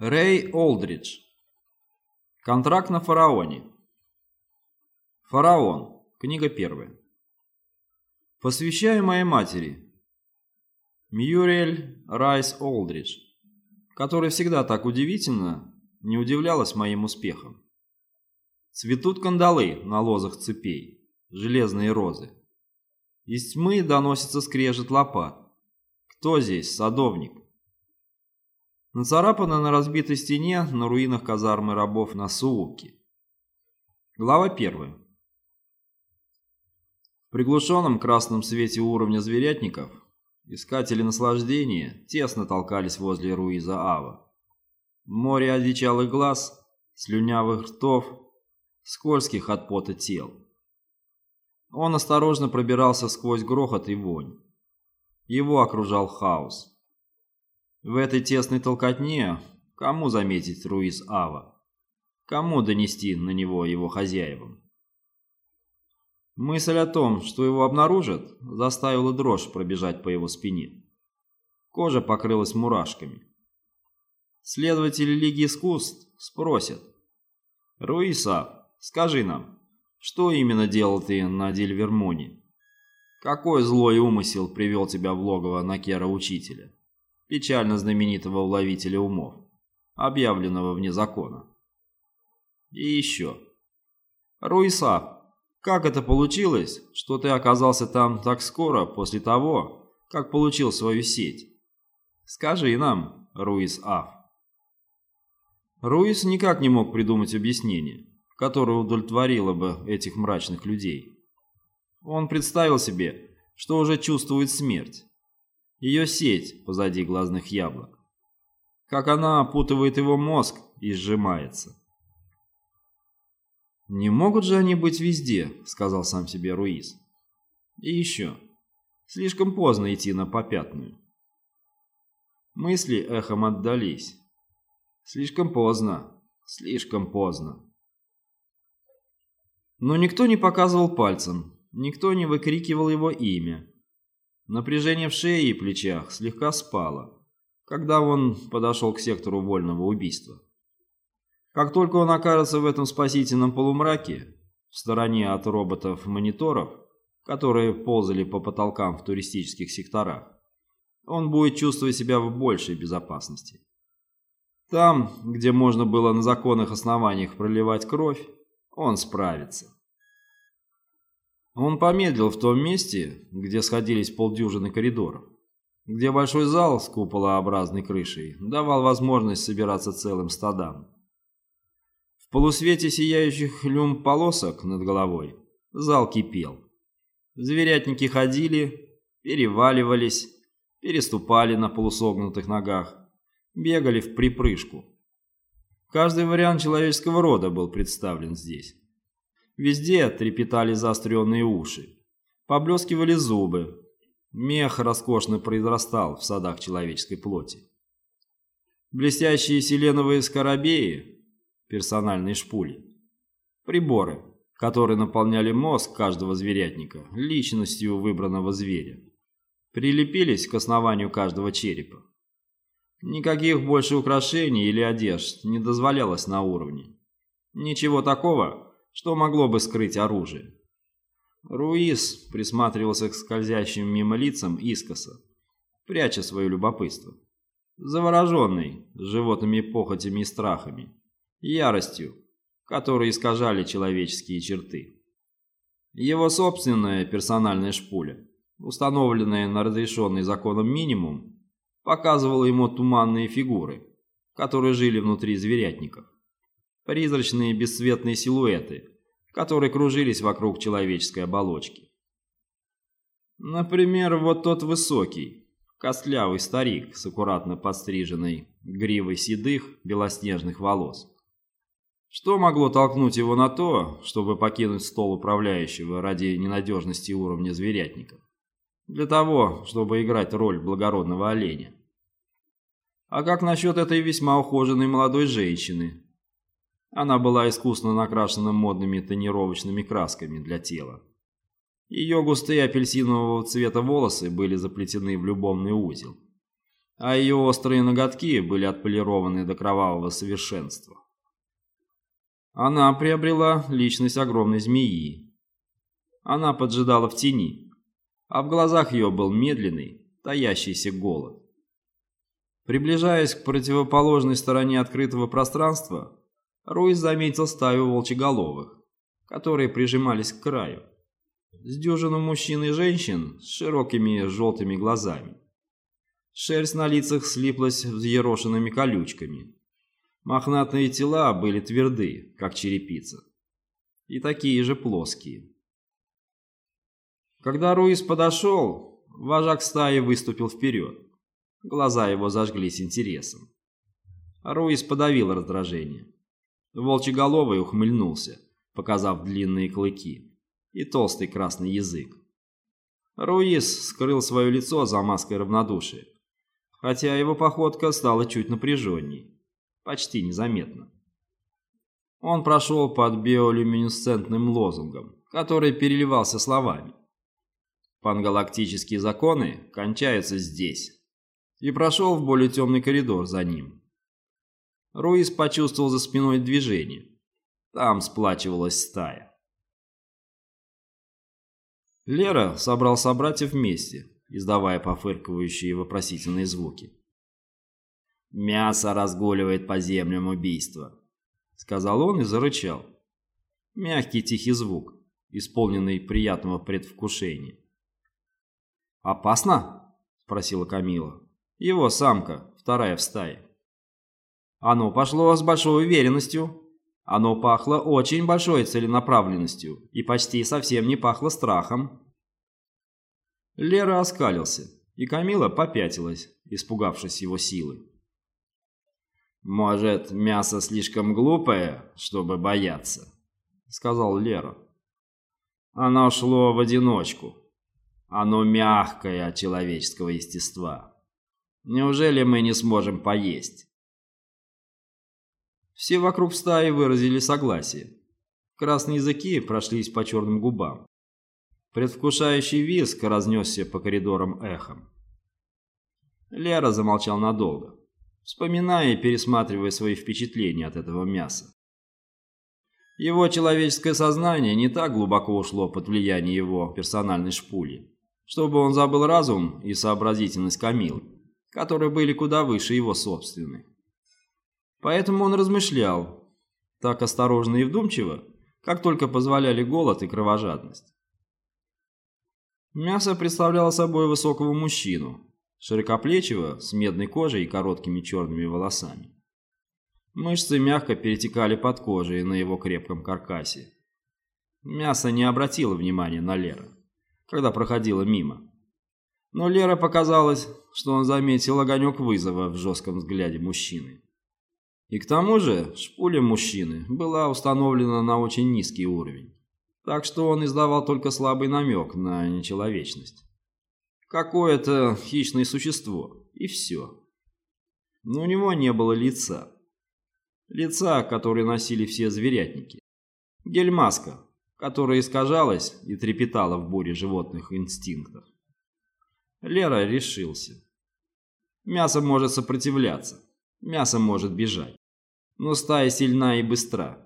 Рэй Олдридж. Контракт на фараоне. Фараон. Книга первая. Посвящаю моей матери. Мьюрель Райс Олдридж, которая всегда так удивительно не удивлялась моим успехам. Цветут кандалы на лозах цепей, железные розы. Из тьмы доносится скрежет лопат. Кто здесь, садовник? Нацарапано на разбитой стене на руинах казармы рабов на Сууке. Глава первая. В приглушенном красном свете уровня зверятников искатели наслаждения тесно толкались возле Руиза Ава. Море одичалых глаз, слюнявых ртов, скользких от пота тел. Он осторожно пробирался сквозь грохот и вонь. Его окружал хаос. В этой тесной толкотне кому заметить Руис Ава? Кому донести на него его хозяевам? Мысль о том, что его обнаружат, заставила дрожь пробежать по его спине. Кожа покрылась мурашками. Следователи Лиги искусств спросят. «Руиса, скажи нам, что именно делал ты на Дильвермоне? Какой злой умысел привел тебя в логово Накера-учителя?» Печально знаменитого уловителя умов, объявленного вне закона. И еще. Руиса, как это получилось, что ты оказался там так скоро после того, как получил свою сеть? Скажи нам, Руис Аф. Руис никак не мог придумать объяснение, которое удовлетворило бы этих мрачных людей. Он представил себе, что уже чувствует смерть, ее сеть позади глазных яблок. Как она опутывает его мозг и сжимается. «Не могут же они быть везде», — сказал сам себе Руиз. «И еще. Слишком поздно идти на попятную». Мысли эхом отдались. «Слишком поздно. Слишком поздно». Но никто не показывал пальцем, никто не выкрикивал его имя, Напряжение в шее и плечах слегка спало, когда он подошел к сектору вольного убийства. Как только он окажется в этом спасительном полумраке, в стороне от роботов-мониторов, которые ползали по потолкам в туристических секторах, он будет чувствовать себя в большей безопасности. Там, где можно было на законных основаниях проливать кровь, он справится. Он помедлил в том месте, где сходились полдюжины коридоров, где большой зал с куполообразной крышей давал возможность собираться целым стадам. В полусвете сияющих люм-полосок над головой зал кипел. Зверятники ходили, переваливались, переступали на полусогнутых ногах, бегали в припрыжку. Каждый вариант человеческого рода был представлен здесь. Везде трепетали заостренные уши, поблескивали зубы. Мех роскошно произрастал в садах человеческой плоти. Блестящие селеновые скоробеи, персональные шпули, приборы, которые наполняли мозг каждого зверятника личностью выбранного зверя, прилепились к основанию каждого черепа. Никаких больше украшений или одежд не дозволялось на уровне. Ничего такого, что могло бы скрыть оружие. Руис присматривался к скользящим мимо лицам искоса, пряча свое любопытство. Завороженный животными похотями и страхами, яростью, которые искажали человеческие черты. Его собственная персональная шпуля, установленная на разрешенный законом минимум, показывала ему туманные фигуры, которые жили внутри зверятников призрачные бесцветные силуэты, которые кружились вокруг человеческой оболочки. Например, вот тот высокий, костлявый старик с аккуратно подстриженной гривой седых белоснежных волос. Что могло толкнуть его на то, чтобы покинуть стол управляющего ради ненадежности уровня зверятника? Для того, чтобы играть роль благородного оленя. А как насчет этой весьма ухоженной молодой женщины, она была искусно накрашена модными тонировочными красками для тела. Ее густые апельсинового цвета волосы были заплетены в любовный узел. а ее острые ноготки были отполированы до кровавого совершенства. Она приобрела личность огромной змеи. Она поджидала в тени, а в глазах ее был медленный, таящийся голод. Приближаясь к противоположной стороне открытого пространства, Руис заметил стаю волчеголовых, которые прижимались к краю. С дюжину мужчин и женщин с широкими желтыми глазами. Шерсть на лицах слиплась взъерошенными колючками. Мохнатые тела были тверды, как черепица. И такие же плоские. Когда Руис подошел, вожак стаи выступил вперед. Глаза его зажглись интересом. Руис подавил раздражение. Волчеголовый ухмыльнулся, показав длинные клыки и толстый красный язык. Руис скрыл свое лицо за маской равнодушия, хотя его походка стала чуть напряженней, почти незаметно. Он прошел под биолюминесцентным лозунгом, который переливался словами. Пангалактические законы кончаются здесь. И прошел в более темный коридор за ним. Руис почувствовал за спиной движение. Там сплачивалась стая. Лера собрал собратьев вместе, издавая пофыркивающие вопросительные звуки. «Мясо разгуливает по землям убийства», — сказал он и зарычал. Мягкий тихий звук, исполненный приятного предвкушения. «Опасно?» — спросила Камила. «Его самка, вторая в стае». Оно пошло с большой уверенностью. Оно пахло очень большой целенаправленностью и почти совсем не пахло страхом. Лера оскалился, и Камила попятилась, испугавшись его силы. «Может, мясо слишком глупое, чтобы бояться?» — сказал Лера. «Оно шло в одиночку. Оно мягкое от человеческого естества. Неужели мы не сможем поесть?» Все вокруг стаи выразили согласие. Красные языки прошлись по черным губам. Предвкушающий визг разнесся по коридорам эхом. Лера замолчал надолго, вспоминая и пересматривая свои впечатления от этого мяса. Его человеческое сознание не так глубоко ушло под влияние его персональной шпули, чтобы он забыл разум и сообразительность Камилы, которые были куда выше его собственной. Поэтому он размышлял, так осторожно и вдумчиво, как только позволяли голод и кровожадность. Мясо представляло собой высокого мужчину, широкоплечего, с медной кожей и короткими черными волосами. Мышцы мягко перетекали под кожей на его крепком каркасе. Мясо не обратило внимания на Лера, когда проходило мимо. Но Лера показалось, что он заметил огонек вызова в жестком взгляде мужчины. И к тому же шпуля мужчины была установлена на очень низкий уровень, так что он издавал только слабый намек на нечеловечность. Какое-то хищное существо, и все. Но у него не было лица. Лица, которые носили все зверятники. Гельмаска, которая искажалась и трепетала в буре животных инстинктов. Лера решился. Мясо может сопротивляться, мясо может бежать но стая сильна и быстра.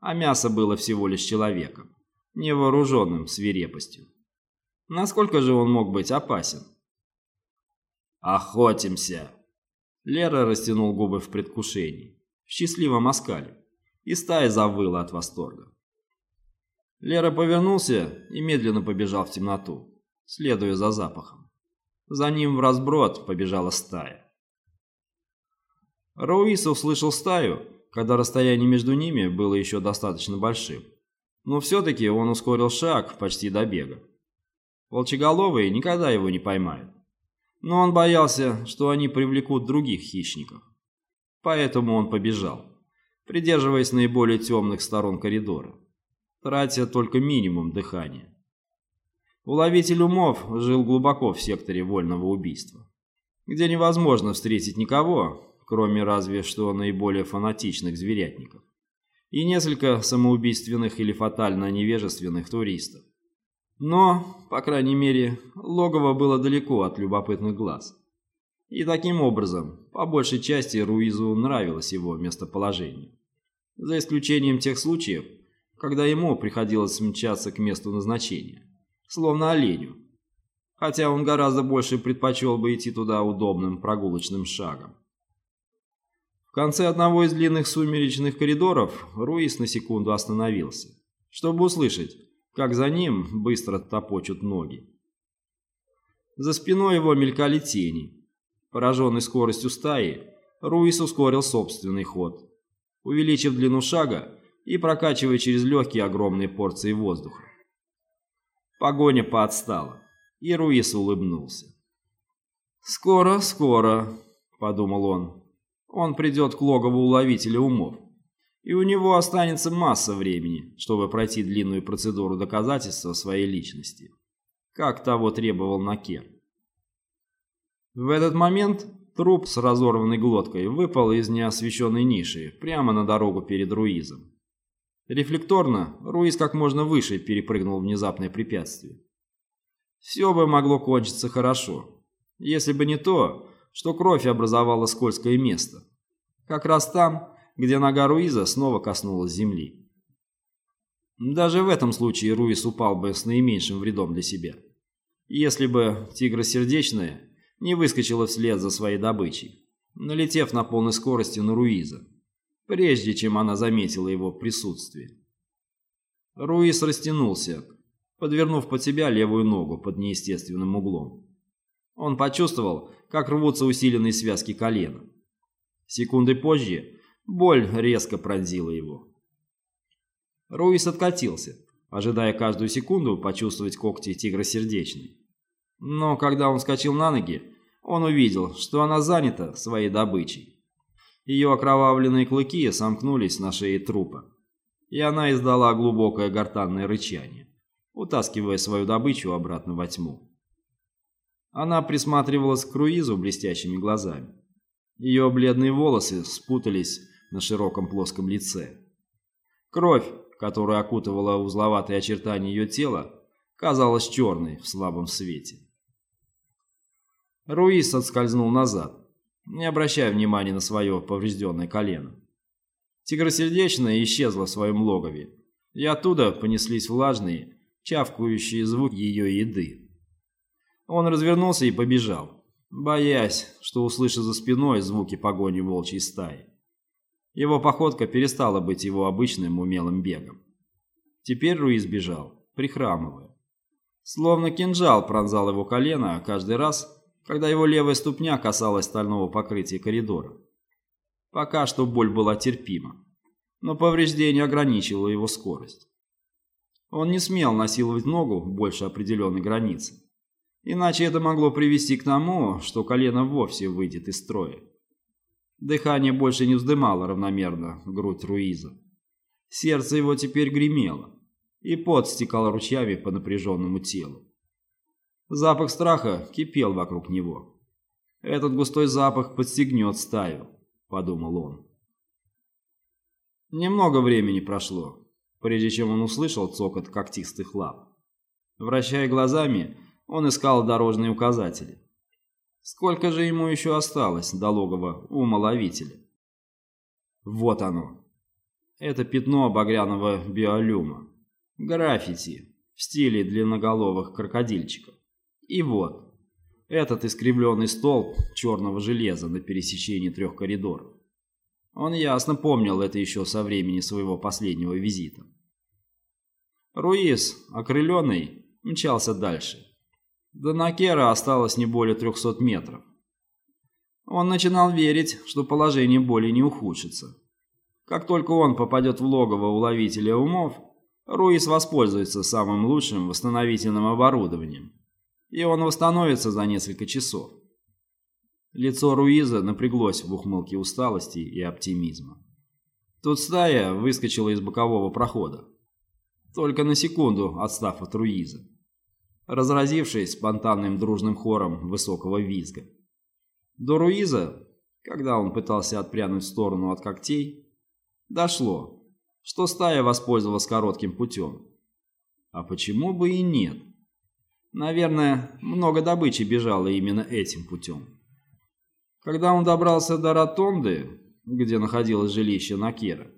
А мясо было всего лишь человеком, невооруженным свирепостью. Насколько же он мог быть опасен? «Охотимся!» Лера растянул губы в предвкушении, в счастливом оскале, и стая завыла от восторга. Лера повернулся и медленно побежал в темноту, следуя за запахом. За ним в разброд побежала стая. Руис услышал стаю, когда расстояние между ними было еще достаточно большим. Но все-таки он ускорил шаг почти до бега. Волчеголовые никогда его не поймают. Но он боялся, что они привлекут других хищников. Поэтому он побежал, придерживаясь наиболее темных сторон коридора, тратя только минимум дыхания. Уловитель умов жил глубоко в секторе вольного убийства, где невозможно встретить никого, кроме разве что наиболее фанатичных зверятников, и несколько самоубийственных или фатально невежественных туристов. Но, по крайней мере, логово было далеко от любопытных глаз. И таким образом, по большей части Руизу нравилось его местоположение. За исключением тех случаев, когда ему приходилось мчаться к месту назначения, словно оленю, хотя он гораздо больше предпочел бы идти туда удобным прогулочным шагом. В конце одного из длинных сумеречных коридоров Руис на секунду остановился, чтобы услышать, как за ним быстро топочут ноги. За спиной его мелькали тени. Пораженный скоростью стаи, Руис ускорил собственный ход, увеличив длину шага и прокачивая через легкие огромные порции воздуха. Погоня поотстала, и Руис улыбнулся. «Скоро, скоро», — подумал он, — «он придет к логову уловителя умов, и у него останется масса времени, чтобы пройти длинную процедуру доказательства своей личности, как того требовал Накер». В этот момент труп с разорванной глоткой выпал из неосвещенной ниши прямо на дорогу перед Руизом. Рефлекторно Руиз как можно выше перепрыгнул внезапное препятствие. Все бы могло кончиться хорошо, если бы не то, что кровь образовала скользкое место. Как раз там, где нога Руиза снова коснулась земли. Даже в этом случае Руиз упал бы с наименьшим вредом для себя. Если бы тигросердечная не выскочила вслед за своей добычей, налетев на полной скорости на Руиза, прежде чем она заметила его присутствие. Руиз растянулся, подвернув под себя левую ногу под неестественным углом. Он почувствовал, как рвутся усиленные связки колена. Секунды позже боль резко пронзила его. Руис откатился, ожидая каждую секунду почувствовать когти тигра сердечный. Но когда он вскочил на ноги, он увидел, что она занята своей добычей. Ее окровавленные клыки сомкнулись на шее трупа, и она издала глубокое гортанное рычание, утаскивая свою добычу обратно во тьму. Она присматривалась к круизу блестящими глазами. Ее бледные волосы спутались на широком плоском лице. Кровь, которая окутывала узловатые очертания ее тела, казалась черной в слабом свете. Руис отскользнул назад, не обращая внимания на свое поврежденное колено. Тигросердечная исчезла в своем логове, и оттуда понеслись влажные, чавкающие звуки ее еды. Он развернулся и побежал, боясь, что услышит за спиной звуки погони волчьей стаи. Его походка перестала быть его обычным умелым бегом. Теперь Руис бежал, прихрамывая. Словно кинжал пронзал его колено каждый раз, когда его левая ступня касалась стального покрытия коридора. Пока что боль была терпима, но повреждение ограничивало его скорость. Он не смел насиловать ногу больше определенной границы, иначе это могло привести к тому, что колено вовсе выйдет из строя. Дыхание больше не вздымало равномерно грудь Руиза. Сердце его теперь гремело, и пот стекал ручьями по напряженному телу. Запах страха кипел вокруг него. «Этот густой запах подстегнет стаю», — подумал он. Немного времени прошло, прежде чем он услышал цокот когтистых лап. Вращая глазами, он искал дорожные указатели. Сколько же ему еще осталось до логова умоловителя? Вот оно. Это пятно багряного биолюма. Граффити в стиле длинноголовых крокодильчиков. И вот, этот искривленный столб черного железа на пересечении трех коридоров. Он ясно помнил это еще со времени своего последнего визита. Руис, окрыленный, мчался дальше. До Накера осталось не более 300 метров. Он начинал верить, что положение более не ухудшится. Как только он попадет в логово уловителя умов, Руис воспользуется самым лучшим восстановительным оборудованием и он восстановится за несколько часов. Лицо Руиза напряглось в ухмылке усталости и оптимизма. Тут стая выскочила из бокового прохода, только на секунду отстав от Руиза, разразившись спонтанным дружным хором высокого визга. До Руиза, когда он пытался отпрянуть в сторону от когтей, дошло, что стая воспользовалась коротким путем. А почему бы и нет? Наверное, много добычи бежало именно этим путем. Когда он добрался до ротонды, где находилось жилище Накера,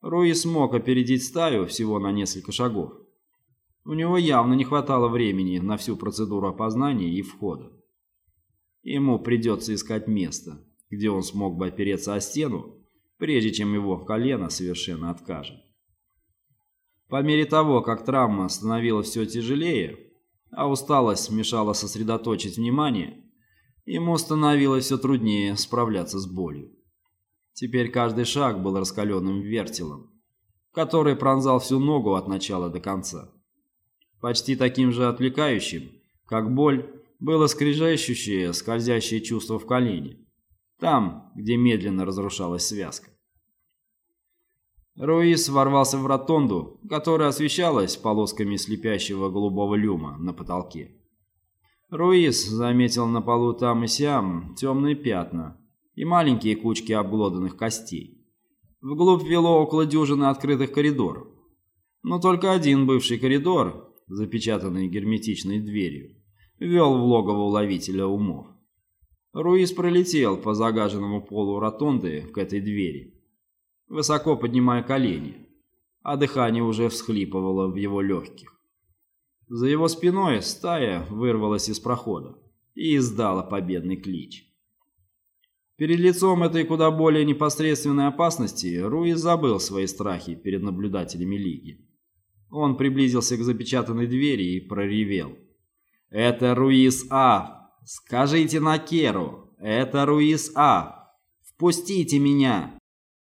Руи смог опередить стаю всего на несколько шагов. У него явно не хватало времени на всю процедуру опознания и входа. Ему придется искать место, где он смог бы опереться о стену, прежде чем его колено совершенно откажет. По мере того, как травма становилась все тяжелее, а усталость мешала сосредоточить внимание, ему становилось все труднее справляться с болью. Теперь каждый шаг был раскаленным вертелом, который пронзал всю ногу от начала до конца. Почти таким же отвлекающим, как боль, было скрежещущее, скользящее чувство в колене, там, где медленно разрушалась связка. Руис ворвался в ротонду, которая освещалась полосками слепящего голубого люма на потолке. Руис заметил на полу там и сям темные пятна и маленькие кучки обглоданных костей. Вглубь вело около дюжины открытых коридоров. Но только один бывший коридор, запечатанный герметичной дверью, вел в логово уловителя умов. Руис пролетел по загаженному полу ротонды к этой двери, высоко поднимая колени, а дыхание уже всхлипывало в его легких. За его спиной стая вырвалась из прохода и издала победный клич. Перед лицом этой куда более непосредственной опасности Руис забыл свои страхи перед наблюдателями Лиги. Он приблизился к запечатанной двери и проревел – «Это Руис А. Скажите Накеру, это Руис А. Впустите меня!»